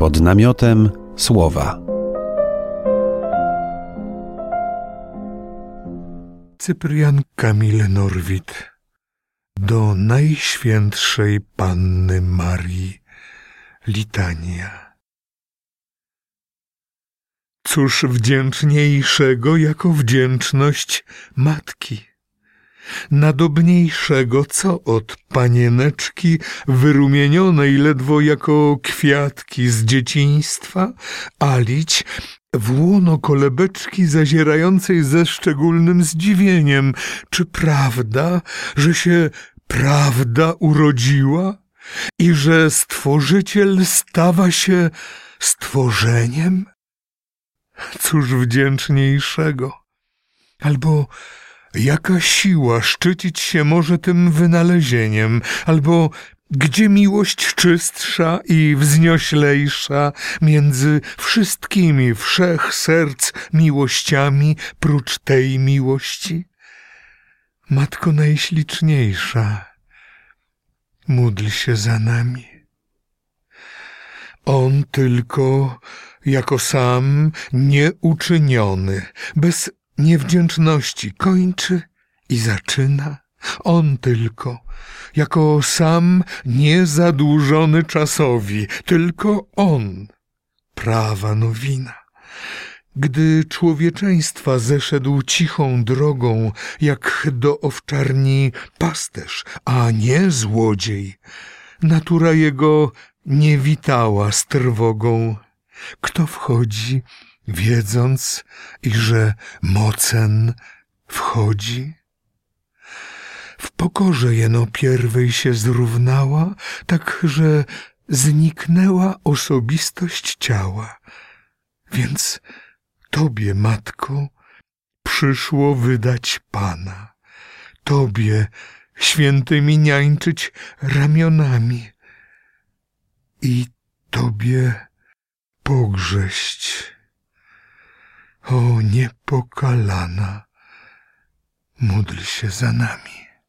Pod namiotem słowa. Cyprian Kamil Norwid do Najświętszej Panny Marii Litania. Cóż wdzięczniejszego jako wdzięczność matki? Nadobniejszego co od panieneczki wyrumienionej ledwo jako kwiatki z dzieciństwa, alić w łono kolebeczki zazierającej ze szczególnym zdziwieniem. Czy prawda, że się prawda urodziła i że Stworzyciel stawa się stworzeniem? Cóż wdzięczniejszego? Albo jaka siła szczycić się może tym wynalezieniem, albo gdzie miłość czystsza i wznioślejsza między wszystkimi wszech serc miłościami prócz tej miłości? Matko Najśliczniejsza, módl się za nami. On tylko jako sam nieuczyniony, bez niewdzięczności kończy i zaczyna. On tylko, jako sam niezadłużony czasowi, tylko on, prawa nowina. Gdy człowieczeństwa zeszedł cichą drogą, jak do owczarni pasterz, a nie złodziej, natura jego nie witała z trwogą. Kto wchodzi, wiedząc, iże mocen wchodzi? W pokorze jeno pierwej się zrównała, tak że zniknęła osobistość ciała. Więc Tobie, Matko, przyszło wydać Pana. Tobie, świętymi niańczyć ramionami i Tobie pogrześć. O niepokalana, módl się za nami.